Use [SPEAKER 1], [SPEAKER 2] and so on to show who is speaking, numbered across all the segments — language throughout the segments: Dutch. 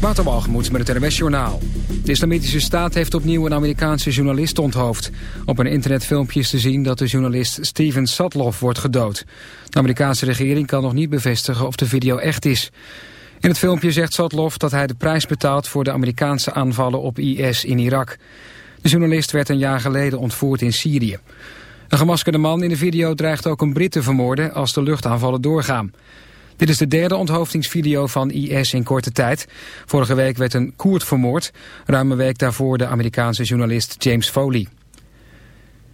[SPEAKER 1] Waterwalgemoed met het NWS Journaal. De Islamitische Staat heeft opnieuw een Amerikaanse journalist onthoofd. Op een internetfilmpje is te zien dat de journalist Steven Sadloff wordt gedood. De Amerikaanse regering kan nog niet bevestigen of de video echt is. In het filmpje zegt Sadloff dat hij de prijs betaalt voor de Amerikaanse aanvallen op IS in Irak. De journalist werd een jaar geleden ontvoerd in Syrië. Een gemaskerde man in de video dreigt ook een Brit te vermoorden als de luchtaanvallen doorgaan. Dit is de derde onthoofdingsvideo van IS in korte tijd. Vorige week werd een Koerd vermoord. Ruim een week daarvoor de Amerikaanse journalist James Foley.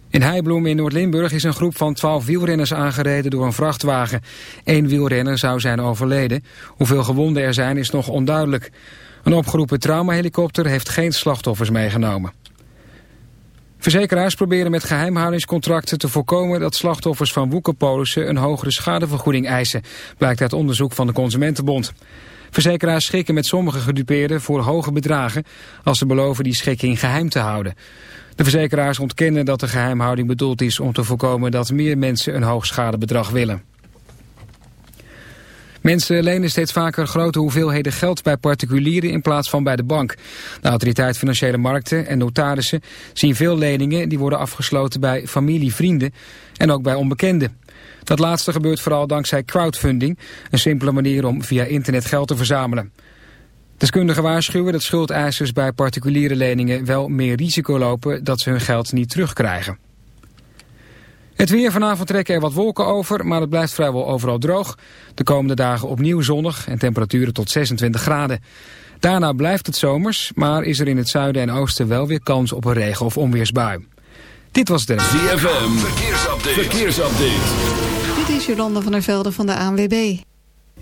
[SPEAKER 1] In Heibloem in Noord-Limburg is een groep van 12 wielrenners aangereden door een vrachtwagen. Eén wielrenner zou zijn overleden. Hoeveel gewonden er zijn is nog onduidelijk. Een opgeroepen traumahelikopter heeft geen slachtoffers meegenomen. Verzekeraars proberen met geheimhoudingscontracten te voorkomen dat slachtoffers van woekerpolissen een hogere schadevergoeding eisen, blijkt uit onderzoek van de Consumentenbond. Verzekeraars schikken met sommige gedupeerden voor hoge bedragen als ze beloven die schikking geheim te houden. De verzekeraars ontkennen dat de geheimhouding bedoeld is om te voorkomen dat meer mensen een hoog schadebedrag willen. Mensen lenen steeds vaker grote hoeveelheden geld bij particulieren in plaats van bij de bank. De autoriteit Financiële Markten en notarissen zien veel leningen die worden afgesloten bij familie, vrienden en ook bij onbekenden. Dat laatste gebeurt vooral dankzij crowdfunding, een simpele manier om via internet geld te verzamelen. Deskundigen waarschuwen dat schuldeisers bij particuliere leningen wel meer risico lopen dat ze hun geld niet terugkrijgen. Het weer vanavond trekken er wat wolken over, maar het blijft vrijwel overal droog. De komende dagen opnieuw zonnig en temperaturen tot 26 graden. Daarna blijft het zomers, maar is er in het zuiden en oosten wel weer kans op een regen- of onweersbui. Dit was de
[SPEAKER 2] ZFM Verkeersupdate. Verkeersupdate.
[SPEAKER 3] Dit is Jolanda van der Velde van de ANWB.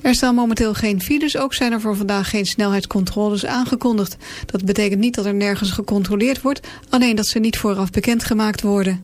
[SPEAKER 3] Er staan momenteel geen files, ook zijn er voor vandaag geen snelheidscontroles aangekondigd. Dat betekent niet dat er nergens gecontroleerd wordt, alleen dat ze niet vooraf bekendgemaakt worden.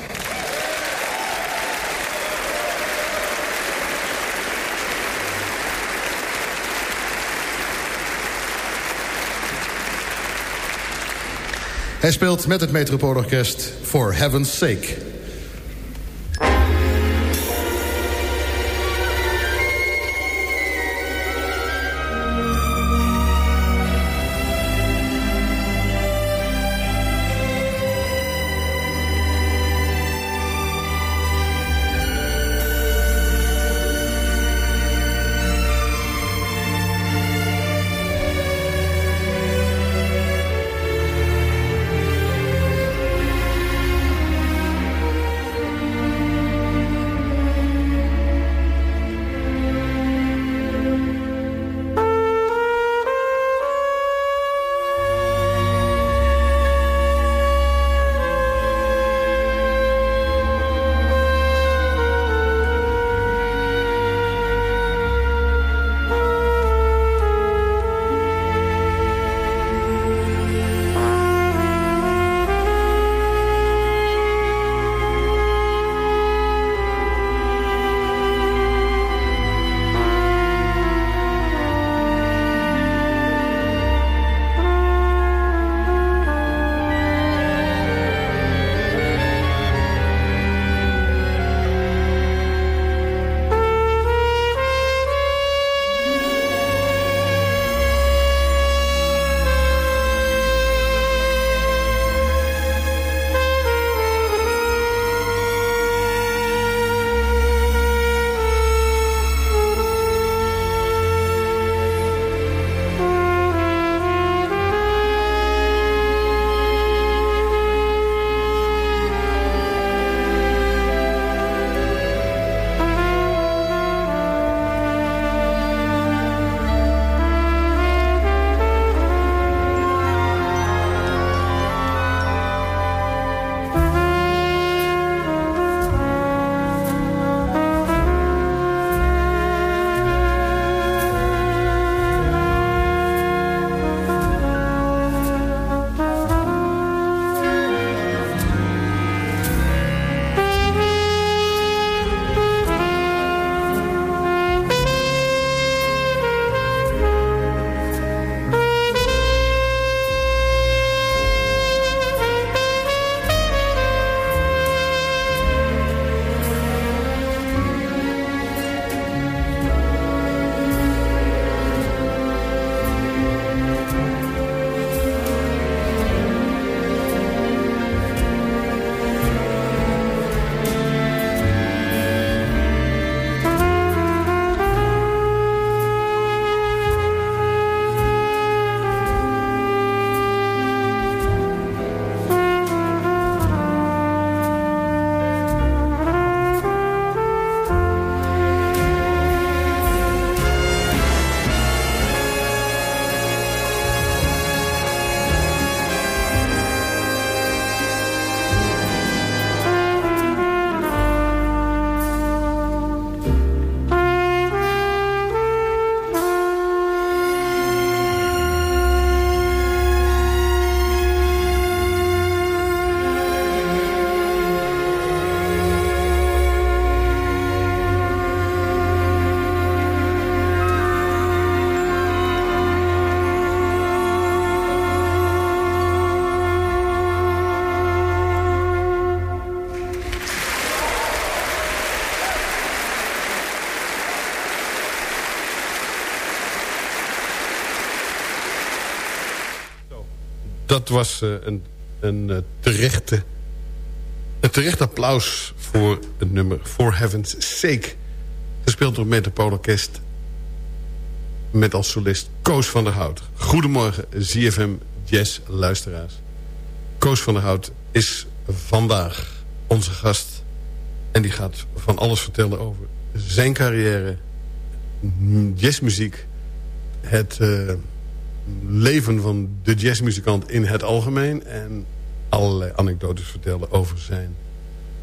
[SPEAKER 4] Hij speelt met het Metropoolorkest For Heaven's Sake.
[SPEAKER 5] Dat was uh, een, een, uh, terechte, een terecht applaus voor het nummer For Heaven's Sake. Gespeeld door Metropoolorkest met als solist Koos van der Hout. Goedemorgen ZFM Jazz luisteraars. Koos van der Hout is vandaag onze gast. En die gaat van alles vertellen over zijn carrière, jazzmuziek... het uh, leven van de jazzmuzikant in het algemeen... en allerlei anekdotes vertellen over zijn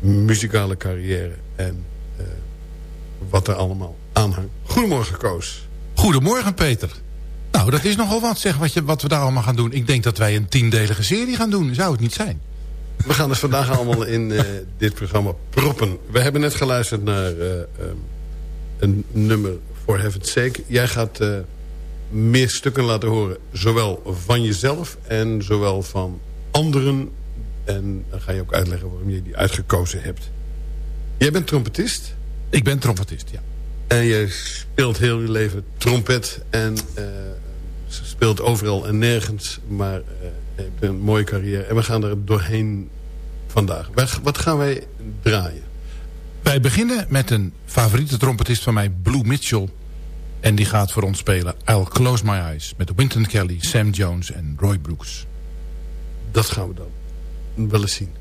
[SPEAKER 5] muzikale carrière... en uh, wat er allemaal aanhangt. Goedemorgen, Koos.
[SPEAKER 6] Goedemorgen, Peter. Nou, dat is nogal wat, zeg, wat, je, wat we daar allemaal gaan doen. Ik denk dat wij een tiendelige serie gaan doen. Zou het niet zijn?
[SPEAKER 5] We gaan dus vandaag allemaal in uh, dit programma proppen. We hebben net geluisterd naar uh, um, een nummer voor Heaven's Sake. Jij gaat meer stukken laten horen. Zowel van jezelf en zowel van anderen. En dan ga je ook uitleggen waarom je die uitgekozen hebt. Jij bent trompetist?
[SPEAKER 6] Ik ben trompetist, ja.
[SPEAKER 5] En je speelt heel je leven trompet. En speelt overal en nergens. Maar hebt een mooie carrière. En we gaan er doorheen vandaag. Wat gaan wij draaien?
[SPEAKER 6] Wij beginnen met een favoriete trompetist van mij, Blue Mitchell. En die gaat voor ons spelen I'll Close My Eyes. Met Winton Kelly, Sam Jones en Roy Brooks.
[SPEAKER 5] Dat gaan we dan wel eens zien.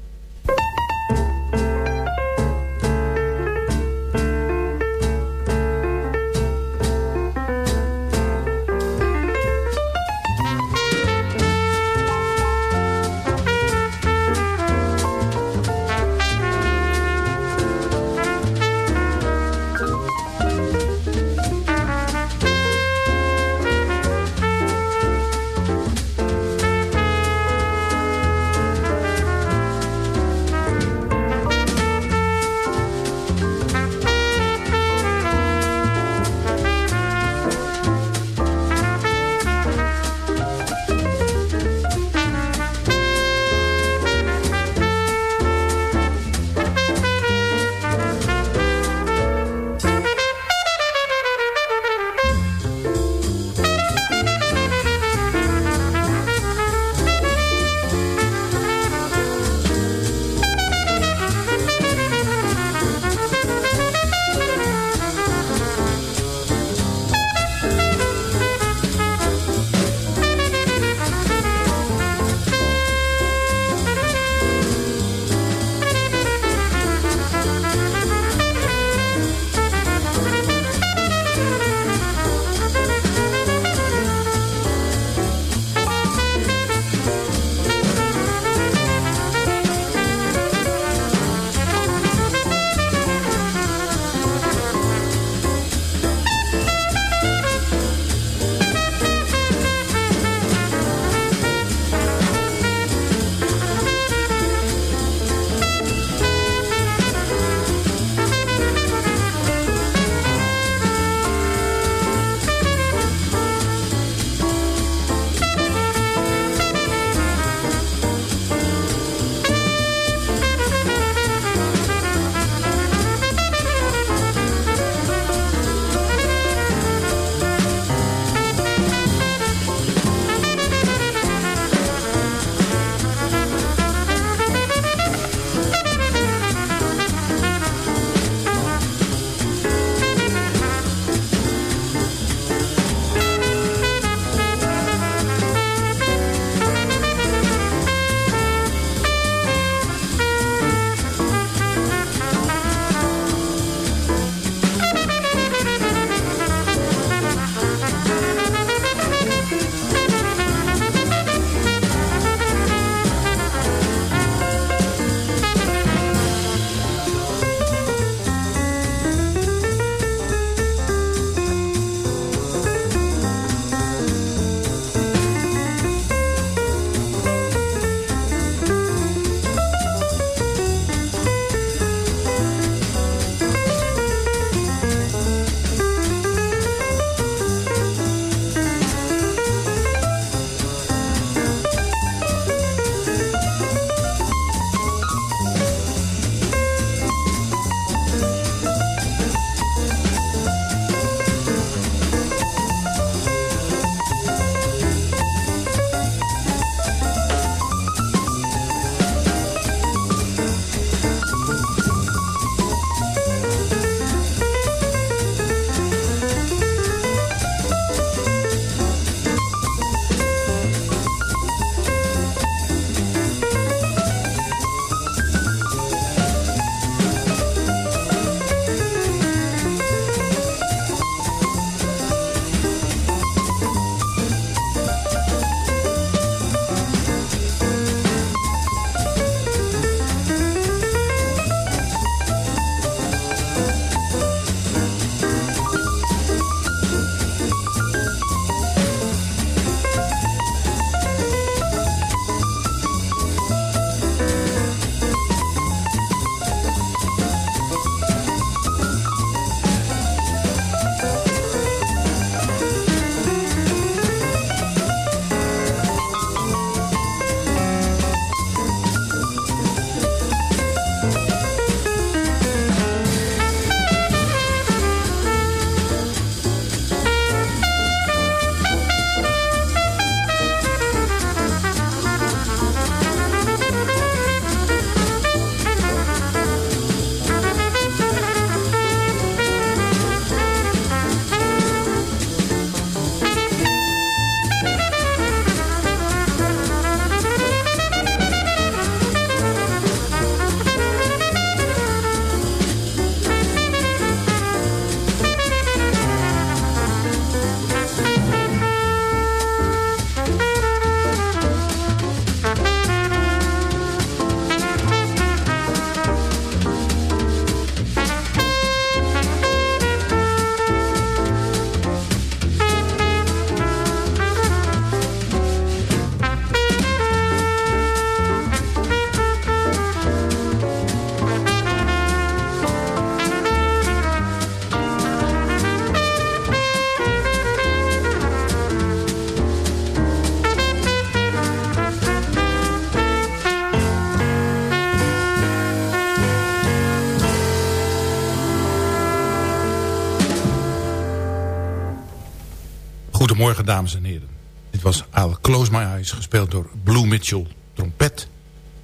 [SPEAKER 6] Dames en heren. Dit was I'll Close My Eyes, gespeeld door Blue Mitchell, trompet.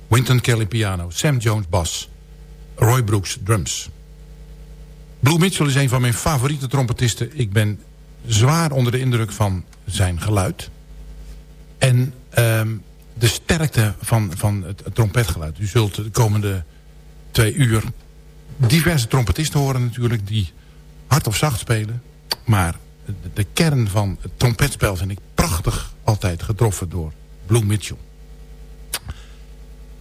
[SPEAKER 6] Winton Kelly piano, Sam Jones bas, Roy Brooks drums. Blue Mitchell is een van mijn favoriete trompetisten. Ik ben zwaar onder de indruk van zijn geluid. En um, de sterkte van, van het, het, trompetgeluid. U zult de komende twee uur diverse trompetisten horen natuurlijk... die hard of zacht spelen. Maar de, kern van het trompetspel vind ik prachtig altijd getroffen door Blue Mitchell.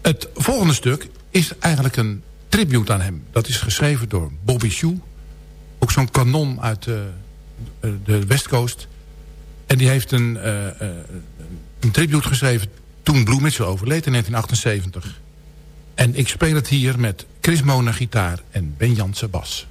[SPEAKER 6] Het volgende stuk is eigenlijk een tribute aan hem. Dat is geschreven door Bobby Shoe. Ook zo'n kanon uit de, de West Coast. En die heeft een, uh, uh, een tribute geschreven toen Blue Mitchell overleed in 1978. En ik speel het hier met Chris Mona gitaar en Ben Jansen bas.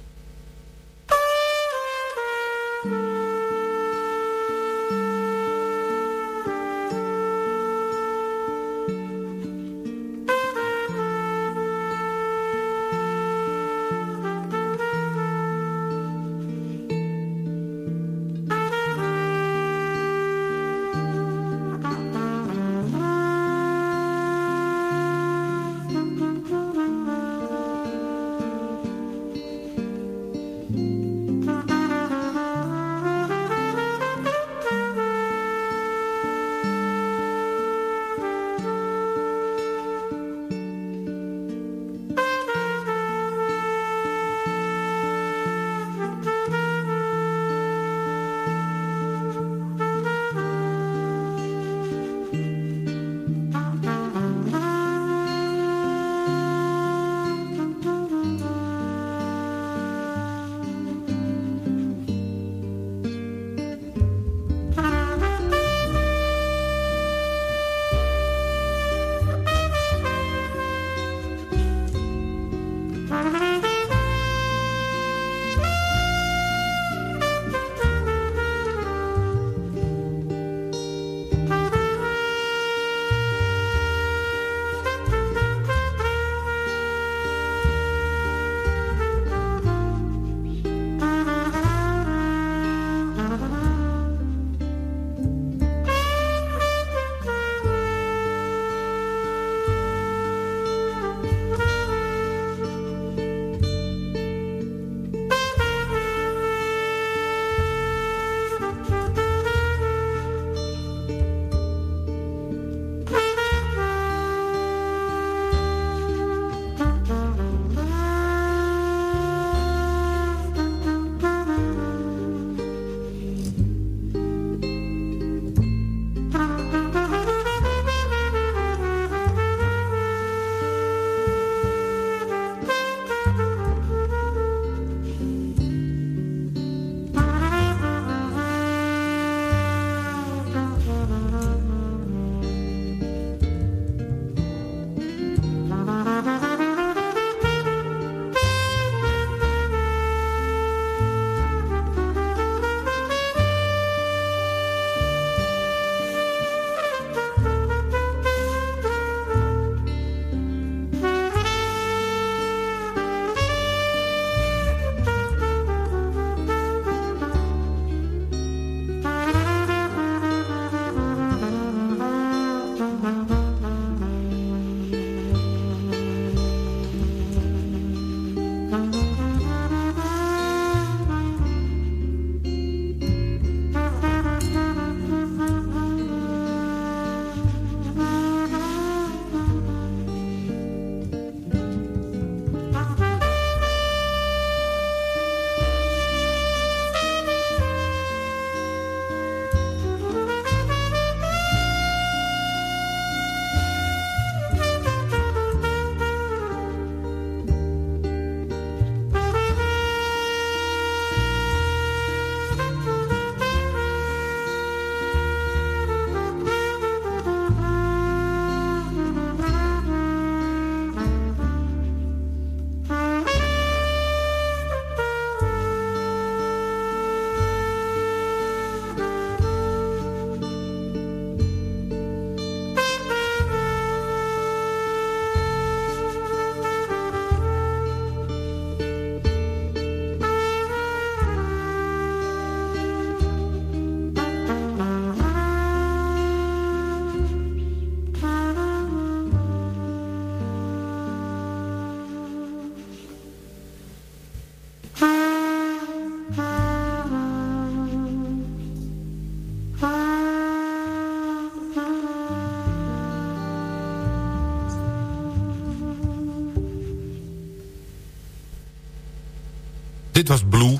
[SPEAKER 6] Dit was Blue.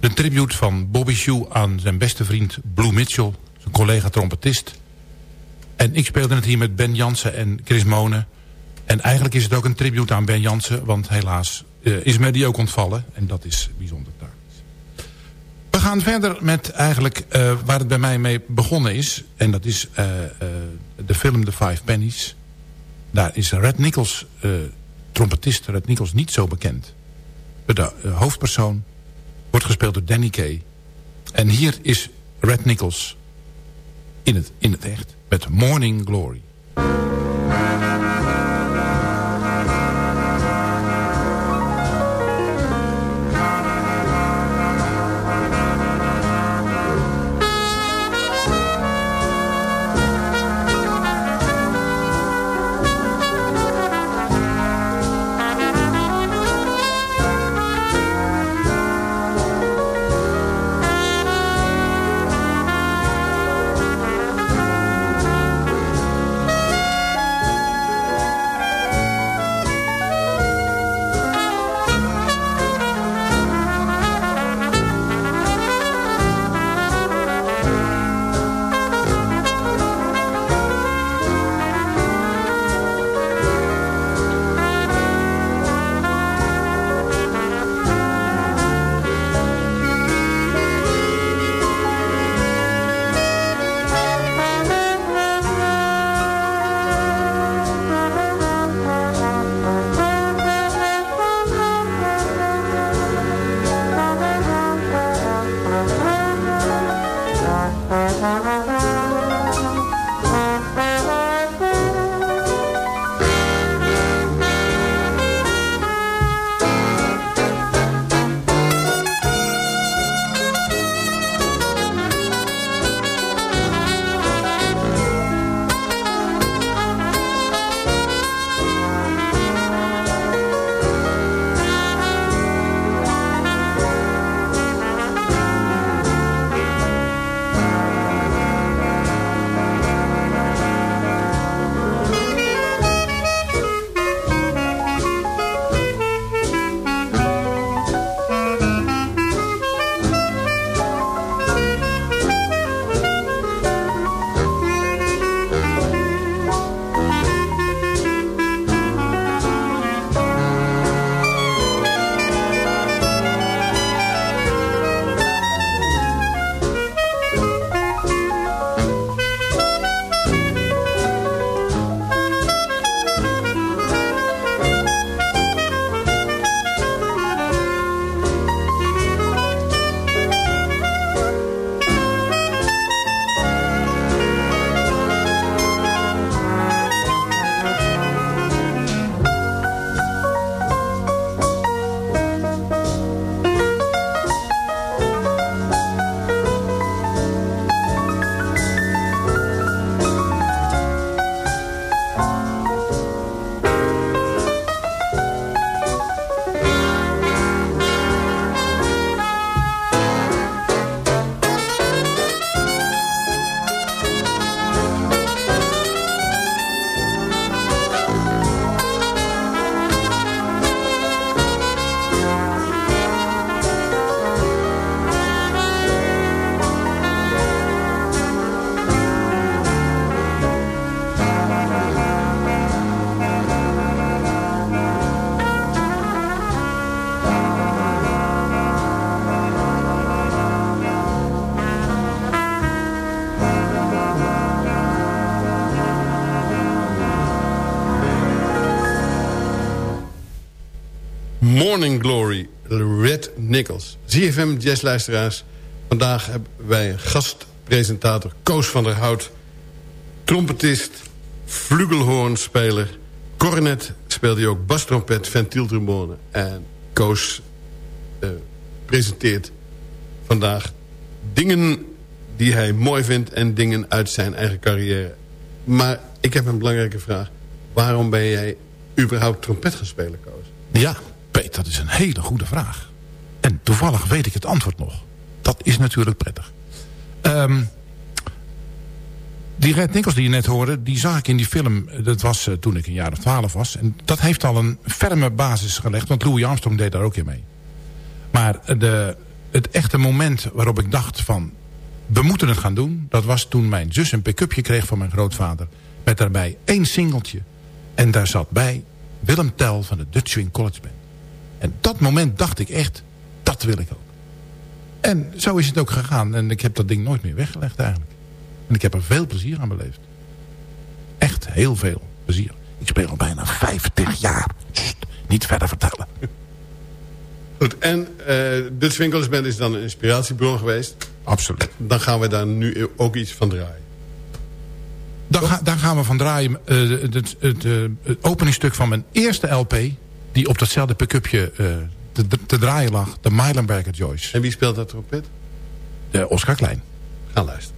[SPEAKER 6] De tribute van Bobby Shoe aan zijn beste vriend Blue Mitchell. Zijn collega trompetist. En ik speelde het hier met Ben Jansen en Chris Monen. En eigenlijk is het ook een tribute aan Ben Jansen. Want helaas uh, is mij die ook ontvallen. En dat is bijzonder tragisch. We gaan verder met eigenlijk uh, waar het bij mij mee begonnen is. En dat is uh, de film The Five Pennies. Daar is Red Nichols, trompetist Red Nichols, niet zo bekend. De hoofdpersoon wordt gespeeld door Danny Kay. En hier is Red Nichols in het, in het echt met Morning Glory.
[SPEAKER 5] Morning Glory, Red Nichols. ZFM jazzluisteraars. Vandaag hebben wij een gastpresentator Koos van der Hout. Trompetist, flugelhoornspeler. Cornet speelde hij ook bastrompet, ventieltrombone. En Koos uh, presenteert vandaag dingen die hij mooi vindt... en dingen uit zijn eigen carrière. Maar ik heb een belangrijke vraag. Waarom ben jij überhaupt trompet gaan spelen, Koos?
[SPEAKER 6] Ja, dat is een hele goede vraag. En toevallig weet ik het antwoord nog. Dat is natuurlijk prettig. Um, die Red Nichols die je net hoorde, die zag ik in die film. Dat was uh, toen ik een jaar of twaalf was. En dat heeft al een ferme basis gelegd. Want Louis Armstrong deed daar ook in mee. Maar de, het echte moment waarop ik dacht van... we moeten het gaan doen... dat was toen mijn zus een pick-upje kreeg van mijn grootvader... met daarbij één singeltje. En daar zat bij Willem Tel van de Dutch Swing College Band. En dat moment dacht ik echt, dat wil ik ook. En zo is het ook gegaan. En ik heb dat ding nooit meer weggelegd eigenlijk. En ik heb er veel plezier aan beleefd. Echt heel veel plezier. Ik speel al bijna 50 jaar. niet verder vertellen.
[SPEAKER 5] Goed, en uh, de Swinkelers is dan een inspiratiebron geweest.
[SPEAKER 6] Absoluut.
[SPEAKER 5] Dan gaan we daar nu ook iets van draaien.
[SPEAKER 6] Dan, ga, dan gaan we van draaien uh, het, het, het, uh, het, openingstuk van mijn eerste LP... die op datzelfde pick-upje te, te, draaien lag. De Meilenberger Joyce.
[SPEAKER 5] En wie speelt dat trompet?
[SPEAKER 6] De Oscar Klein.
[SPEAKER 5] Ga luisteren.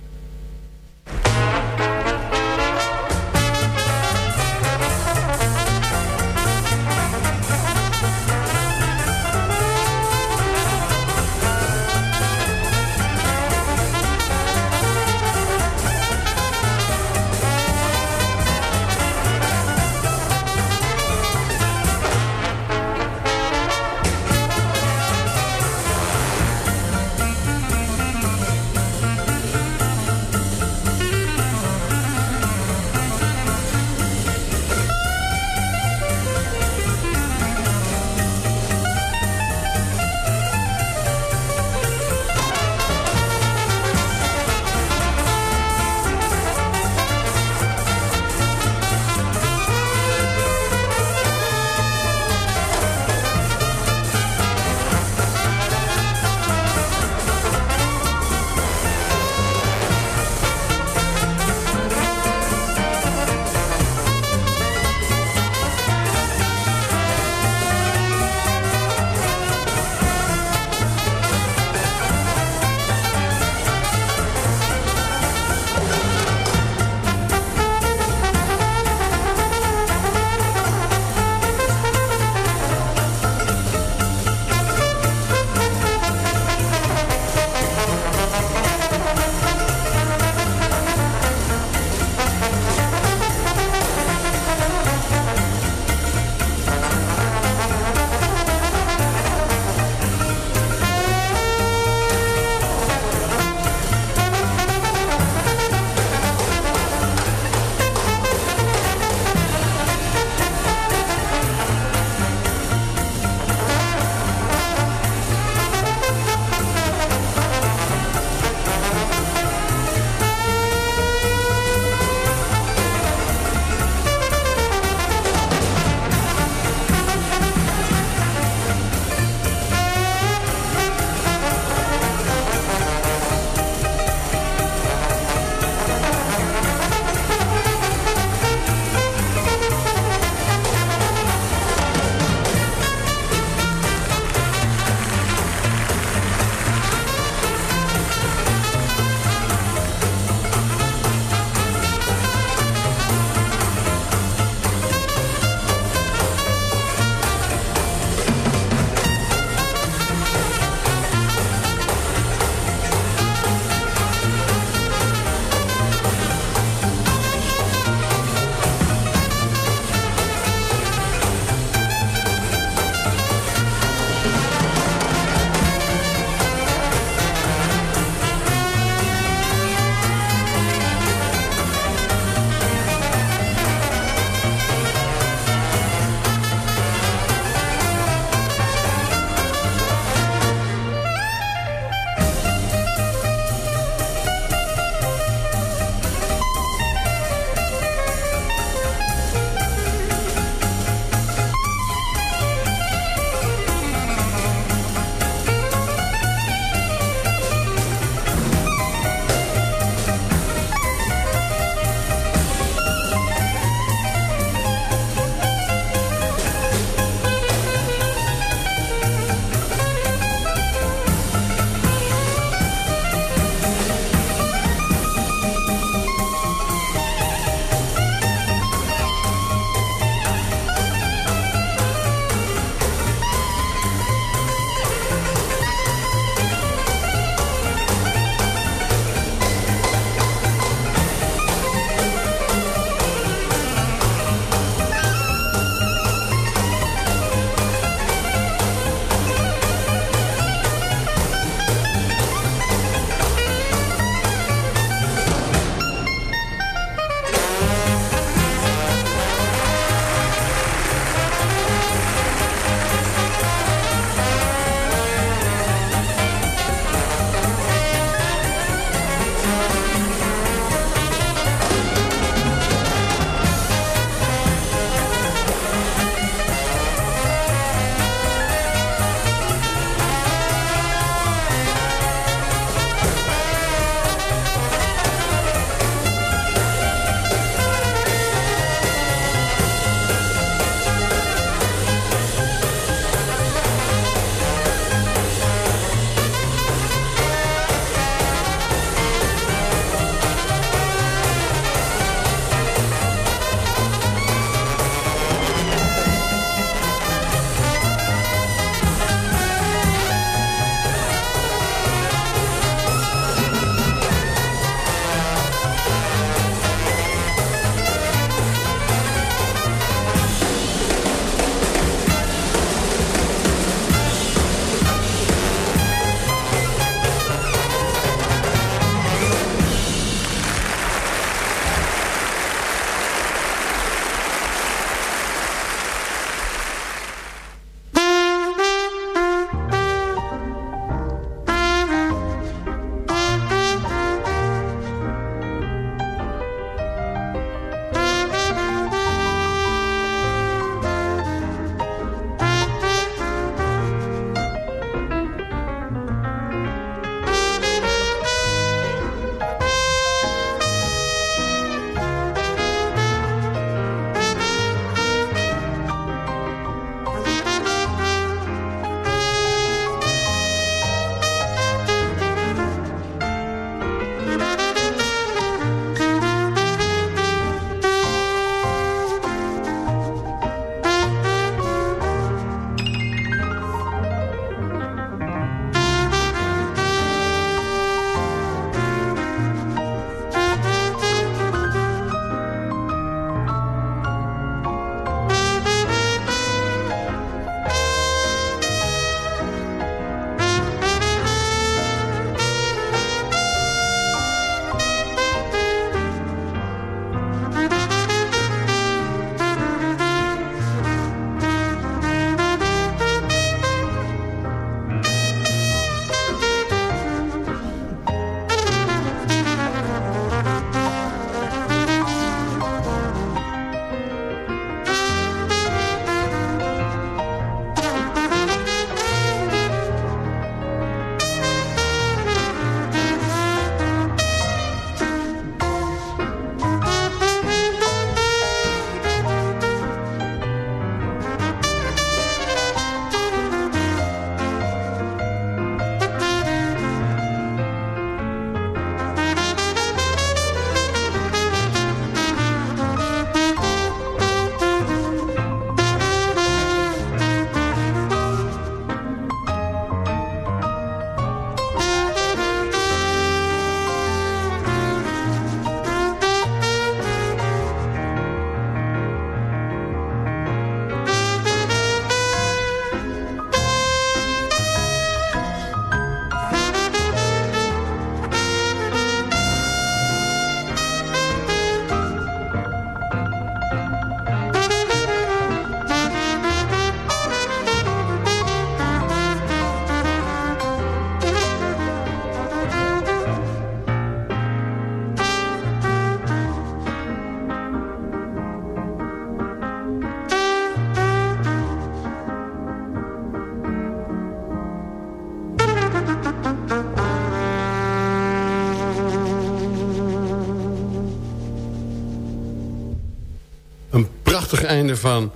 [SPEAKER 5] Een prachtig einde van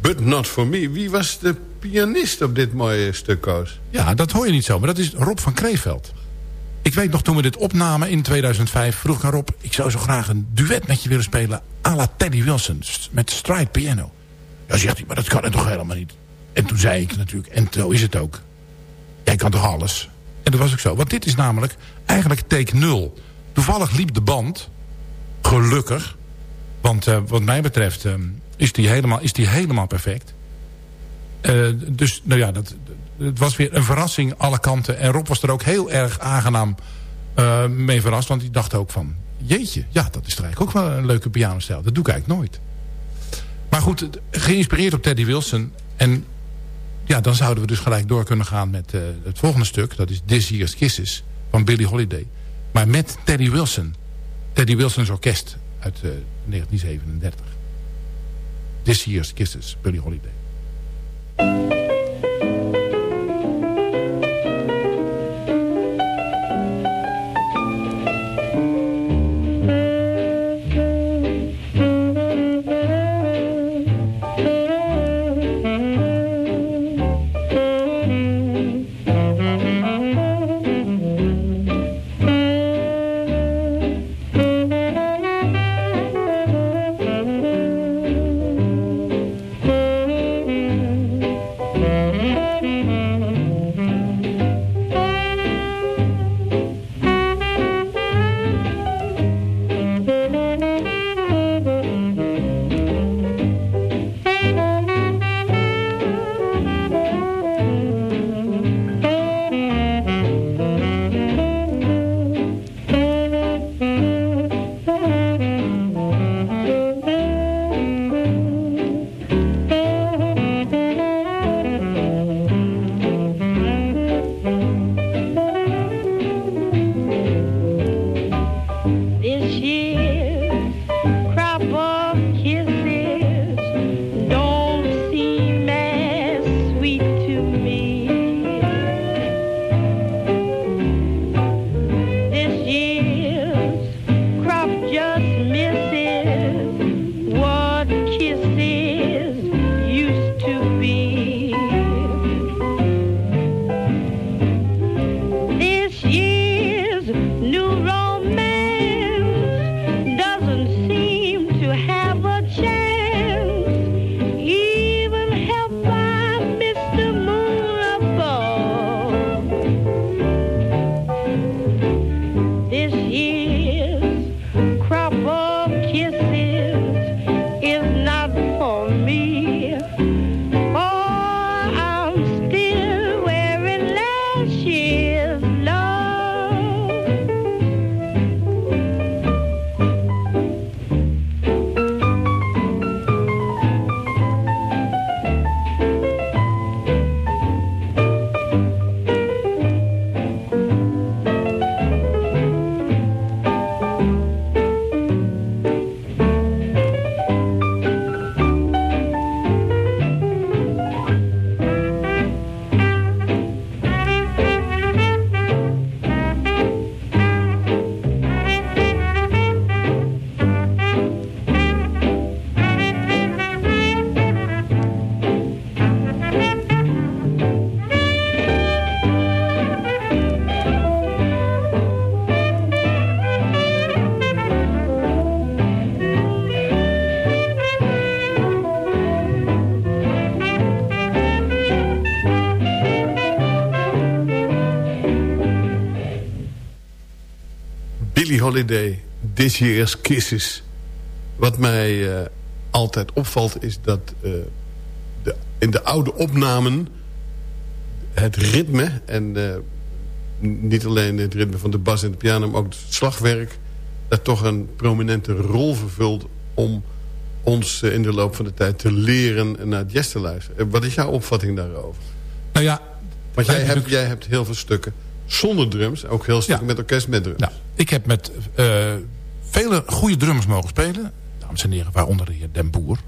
[SPEAKER 5] But Not For Me. Wie was de pianist op dit mooie stuk, Koos?
[SPEAKER 6] Ja, dat hoor je niet zo, maar dat is Rob van Kreeveld. Ik weet nog, toen we dit opnamen in 2005... vroeg ik aan Rob, ik zou zo graag een duet met je willen spelen... à la Teddy Wilson, met stride piano. Ja, zegt hij, maar dat kan het toch helemaal niet. En toen zei ik natuurlijk, en zo is het ook. Jij kan toch alles? En dat was ook zo. Want dit is namelijk eigenlijk take 0. Toevallig liep de band, gelukkig... want uh, wat mij betreft uh, is, die helemaal, is die helemaal perfect... Uh, dus nou ja, dat, het was weer een verrassing alle kanten. En Rob was er ook heel erg aangenaam uh, mee verrast. Want hij dacht ook van, jeetje, ja, dat is eigenlijk ook wel een leuke pianostijl. Dat doe ik eigenlijk nooit. Maar goed, geïnspireerd op Teddy Wilson. En ja, dan zouden we dus gelijk door kunnen gaan met het volgende stuk. Dat is This Year's Kisses van Billie Holiday. Maar met Teddy Wilson. Teddy Wilson's orkest uit uh, 1937. This Year's Kisses, Billie Holiday.
[SPEAKER 5] Holiday, This Year's Kisses. Wat mij uh, altijd opvalt is dat uh, de, in de oude opnamen... het ritme en uh, niet alleen het ritme van de bas en de piano... maar ook het slagwerk... dat toch een prominente rol vervult... om ons in de loop van de tijd te leren naar jazz te luisteren. Wat is jouw opvatting daarover?
[SPEAKER 6] Nou ja...
[SPEAKER 5] Want jij hebt, jij hebt heel veel stukken zonder drums. Ook heel stuk met orkest met drums.
[SPEAKER 6] Ja, ik heb met uh, vele goede drummers mogen spelen. Dames en heren, waaronder de heer Den Boer.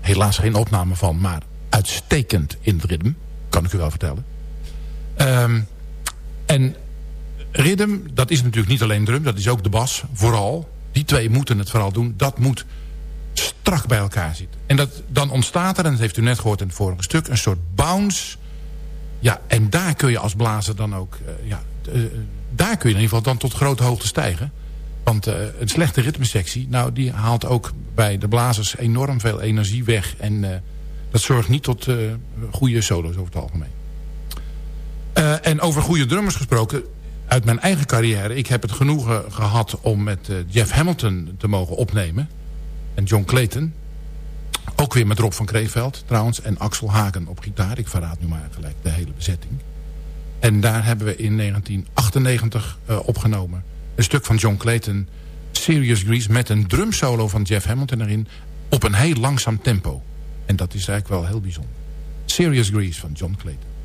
[SPEAKER 6] Helaas geen opname van, maar uitstekend in het ritme. Kan ik u wel vertellen. Um, en ritme, dat is natuurlijk niet alleen drum. Dat is ook de bas, vooral. Die twee moeten het vooral doen. Dat moet strak bij elkaar zit. En dat, dan ontstaat er, en dat heeft u net gehoord in het vorige stuk... een soort bounce. Ja, en daar kun je als blazer dan ook... Uh, ja, uh, daar kun je in ieder geval dan tot grote hoogte stijgen. Want uh, een slechte ritmesectie... nou, die haalt ook bij de blazers enorm veel energie weg. En dat zorgt niet tot goede solo's over het algemeen. en over goede drummers gesproken uit mijn eigen carrière... ik heb het genoegen gehad om met Jeff Hamilton te mogen opnemen. En John Clayton. Ook weer met Rob van Kreeveld trouwens. En Axel Hagen op gitaar. Ik verraad nu maar gelijk de hele bezetting. En daar hebben we in 1998 uh, opgenomen. Een stuk van John Clayton. Serious Grease met een drumsolo van Jeff Hamilton erin. Op een heel langzaam tempo. En dat is eigenlijk wel heel bijzonder. Serious Grease van John Clayton.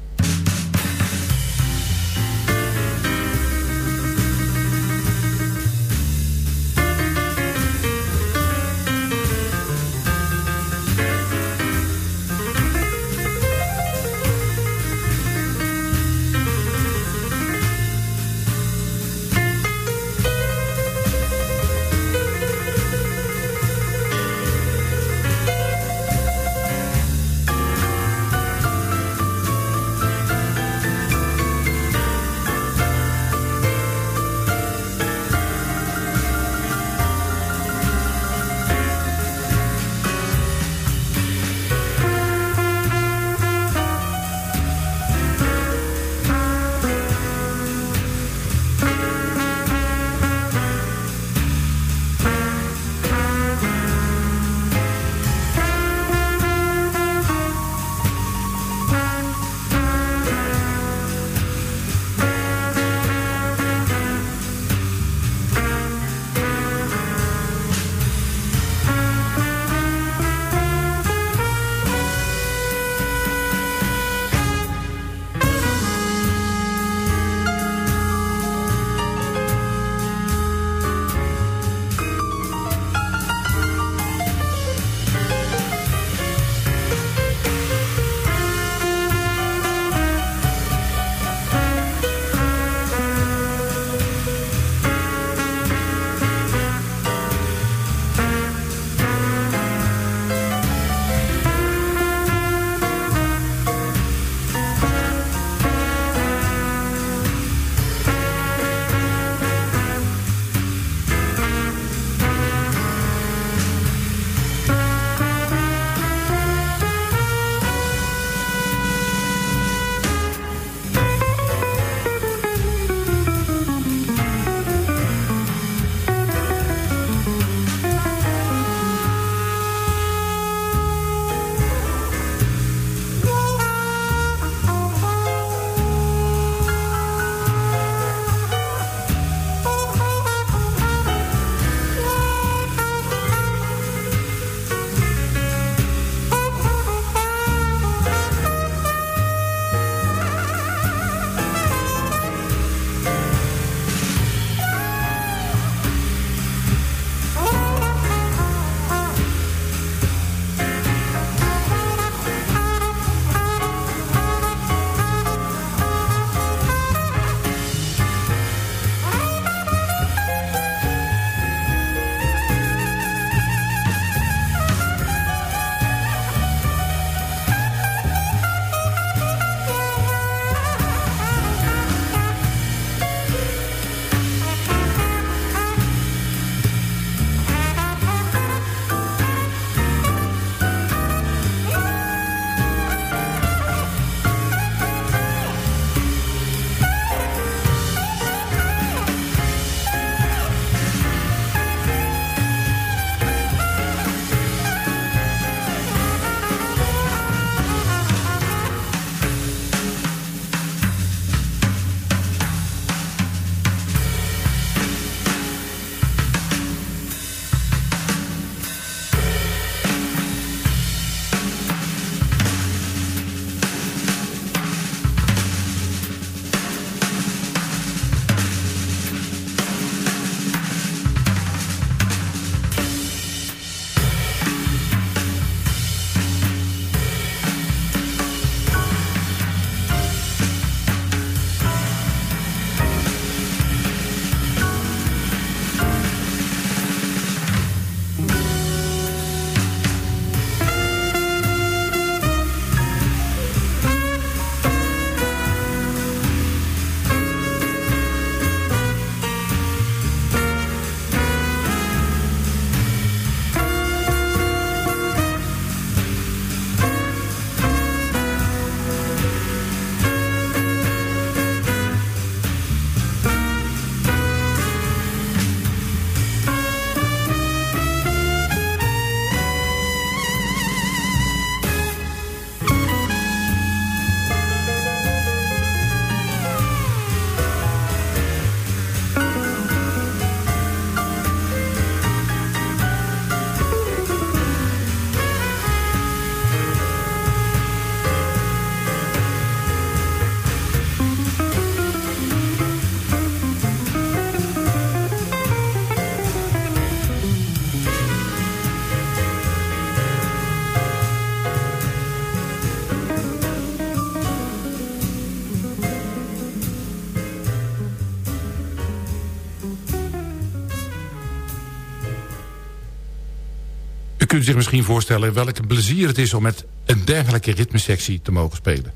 [SPEAKER 6] Kunt zich misschien voorstellen welke plezier het is... om met een dergelijke ritmesectie te mogen spelen.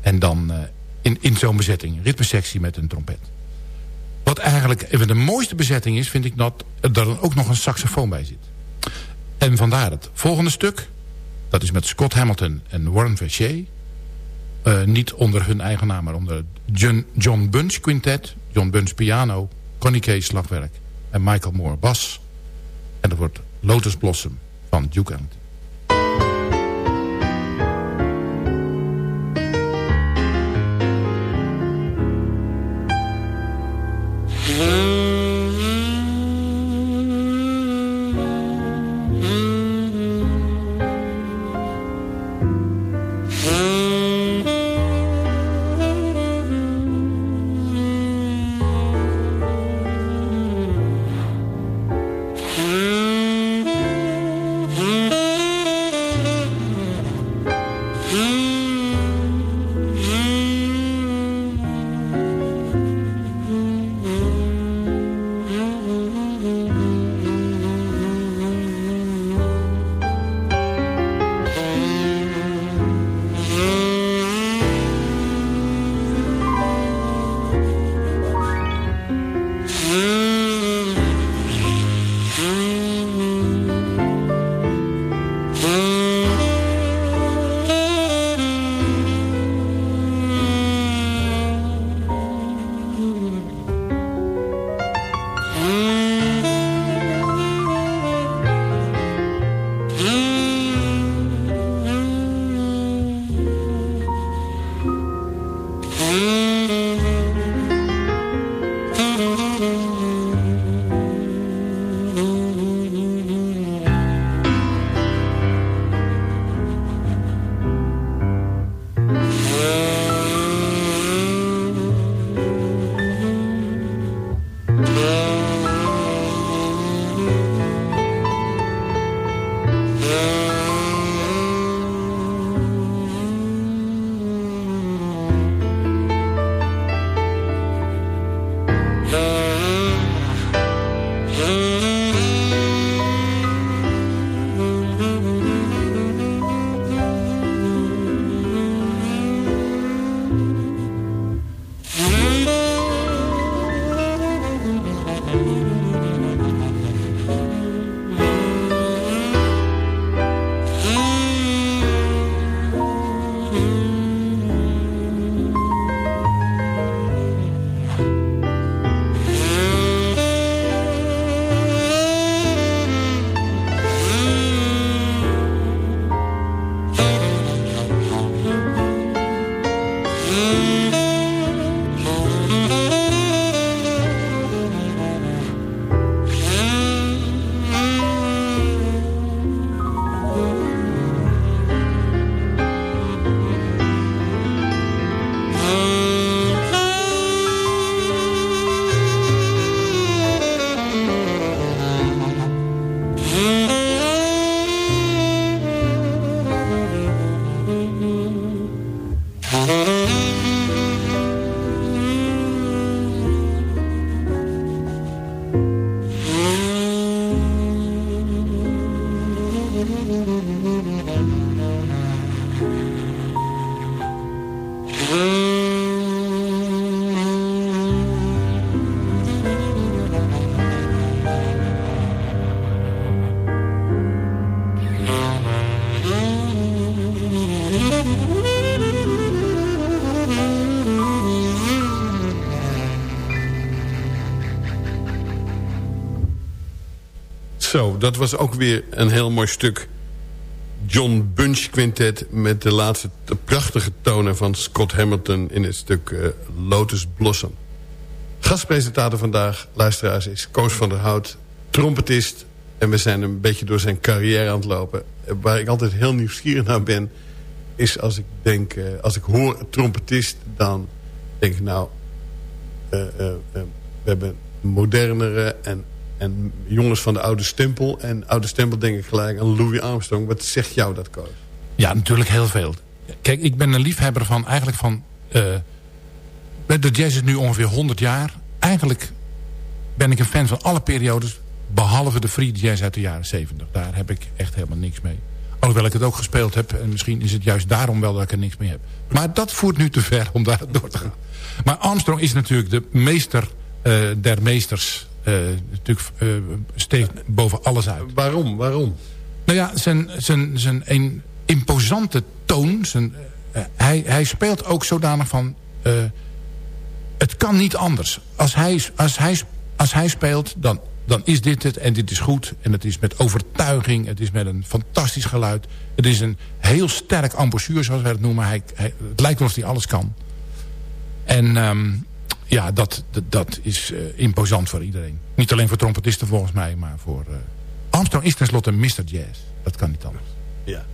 [SPEAKER 6] En dan uh, in, in zo'n bezetting. Ritmesectie met een trompet. Wat eigenlijk even de mooiste bezetting is... vind ik dat er dan ook nog een saxofoon bij zit. En vandaar het volgende stuk. Dat is met Scott Hamilton en Warren Verchier. Uh, niet onder hun eigen naam, maar onder John, John Bunch Quintet. John Bunch piano, Connie Kay slagwerk en Michael Moore bas. En dat wordt Lotus Blossom van Duke. Mm.
[SPEAKER 5] Thank you. Dat was ook weer een heel mooi stuk. John Bunch Quintet met de laatste prachtige tonen van Scott Hamilton... in het stuk uh, Lotus Blossom. Gastpresentator vandaag, luisteraars, is Koos van der Hout, trompetist. En we zijn een beetje door zijn carrière aan het lopen. Waar ik altijd heel nieuwsgierig naar ben... is als ik denk, uh, als ik hoor trompetist... dan denk ik nou... We hebben modernere en en jongens van de oude stempel. En oude stempel denk ik gelijk aan Louis Armstrong. Wat zegt jou dat, Koos?
[SPEAKER 6] Ja, natuurlijk heel veel. Kijk, ik ben een liefhebber van eigenlijk van... Uh, de jazz is nu ongeveer 100 jaar. Eigenlijk ben ik een fan van alle periodes. Behalve de free jazz uit de jaren 70. Daar heb ik echt helemaal niks mee. Alhoewel ik het ook gespeeld heb. En misschien is het juist daarom wel dat ik er niks mee heb. Maar dat voert nu te ver om daar door te gaan. Maar Armstrong is natuurlijk de meester uh, der meesters. Uh, natuurlijk uh, steekt boven alles uit.
[SPEAKER 5] Waarom? Waarom?
[SPEAKER 6] Nou ja, zijn, zijn, zijn een imposante toon. Zijn, hij, hij speelt ook zodanig van... het kan niet anders. Als hij, als hij, als hij speelt, dan dan is dit het en dit is goed. En het is met overtuiging, het is met een fantastisch geluid. Het is een heel sterk embouchure, zoals wij het noemen. Hij, hij, het lijkt alsof hij alles kan. En um, ja, dat, dat, dat is uh, imposant voor iedereen. Niet alleen voor trompetisten volgens mij, maar voor... Uh... Armstrong is tenslotte Mr. Jazz. Dat kan niet anders.
[SPEAKER 5] Ja.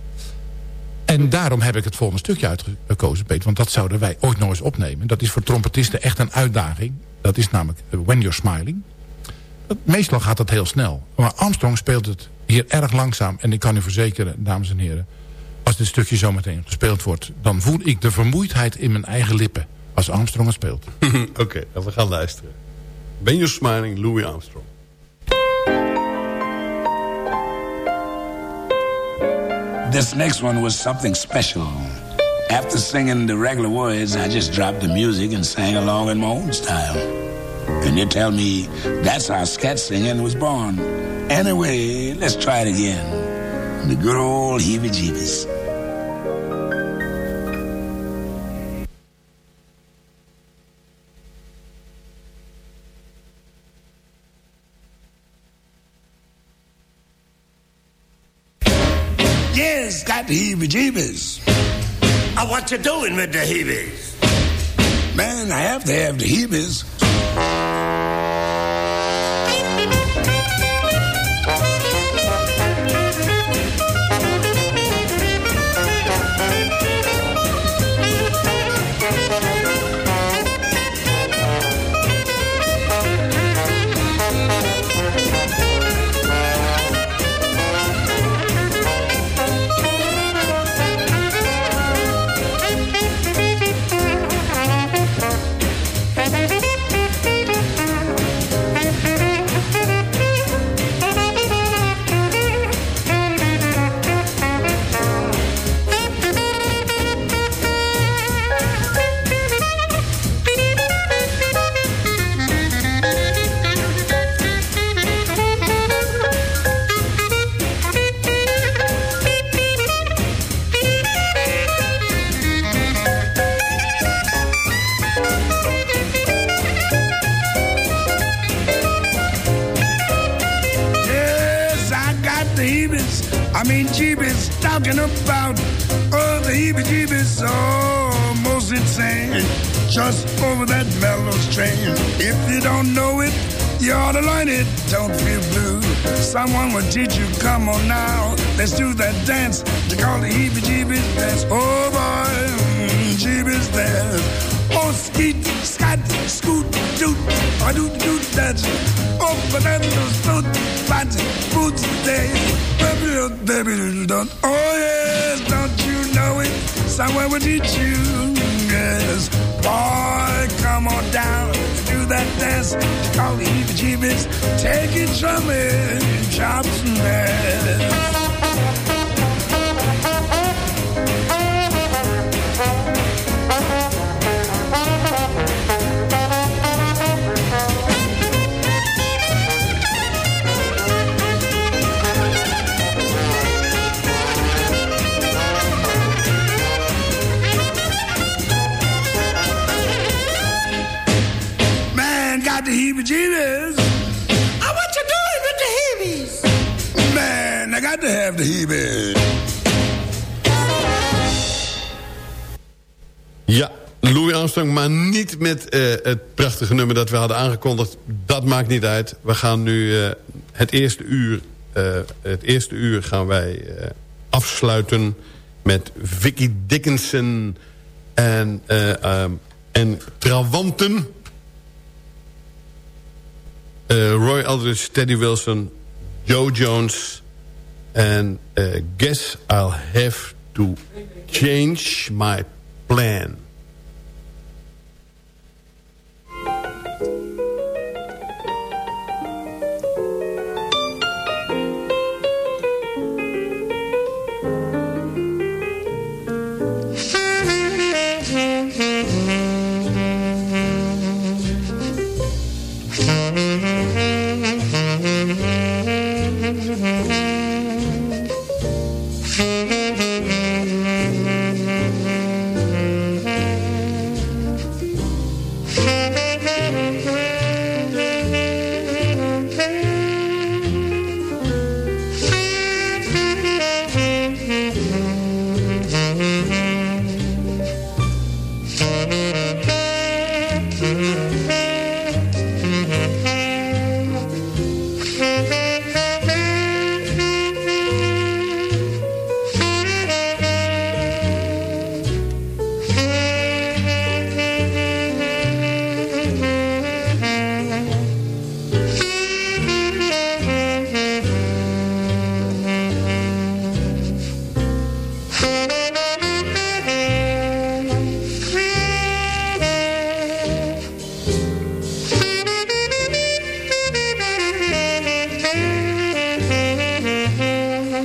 [SPEAKER 6] En daarom heb ik het volgende stukje uitgekozen, Peter. Want dat zouden wij ooit nog eens opnemen. Dat is voor trompetisten echt een uitdaging. Dat is namelijk When You're Smiling. Meestal gaat dat heel snel. Maar Armstrong speelt het hier erg langzaam. En ik kan u verzekeren, dames en heren... als dit stukje zometeen gespeeld wordt... dan voel ik de vermoeidheid in mijn eigen lippen... als Armstrong het speelt.
[SPEAKER 5] Oké, okay, we gaan luisteren. Ben smiling, Louis Armstrong.
[SPEAKER 7] This next one was something special. After singing the regular words, I just dropped the music and sang along in my own style. And you tell me that's how scat singing was born. Anyway, let's try it again. The good old heebie-jeebies. Got the heebie-jeebies.
[SPEAKER 8] Uh, what you doing with the heebies?
[SPEAKER 7] Man, I have to have the heebies. Someone will teach you. Come on now, let's do that dance. They call the heebie-jeebies dance. Oh boy, jeebies dance. Oh, skeet, scat, scoot, doot, I do do that. Oh, those foot, fat, boots, they, baby, baby, don't. Oh yes, don't you know it? Somewhere will teach you. Yes, boy, come on down, do that dance. Call the heebie-jeebies, take it from me, chops and mess. Heebie-jeebies.
[SPEAKER 8] Oh, what you doing with the heebies?
[SPEAKER 7] Man, I got to have the heebies.
[SPEAKER 5] Ja, Louis Armstrong, maar niet met uh, het prachtige nummer dat we hadden aangekondigd. Dat maakt niet uit. We gaan nu uh, het eerste uur, uh, het eerste uur gaan wij afsluiten met Vicky Dickinson en, en Trawanten. Uh, Roy Aldridge, Teddy Wilson, Joe Jones. And uh, guess I'll have to change my plan.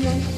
[SPEAKER 9] no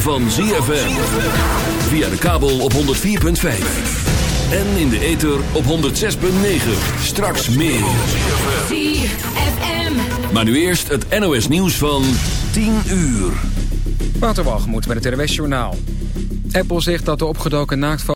[SPEAKER 9] van ZFM. Via de kabel op 104.5. En in de ether op 106.9. Straks meer. ZFM. Maar nu eerst het NOS nieuws van 10 uur.
[SPEAKER 1] Waterwalgemoed met het NOS Journaal. Apple zegt dat de opgedoken naaktfoto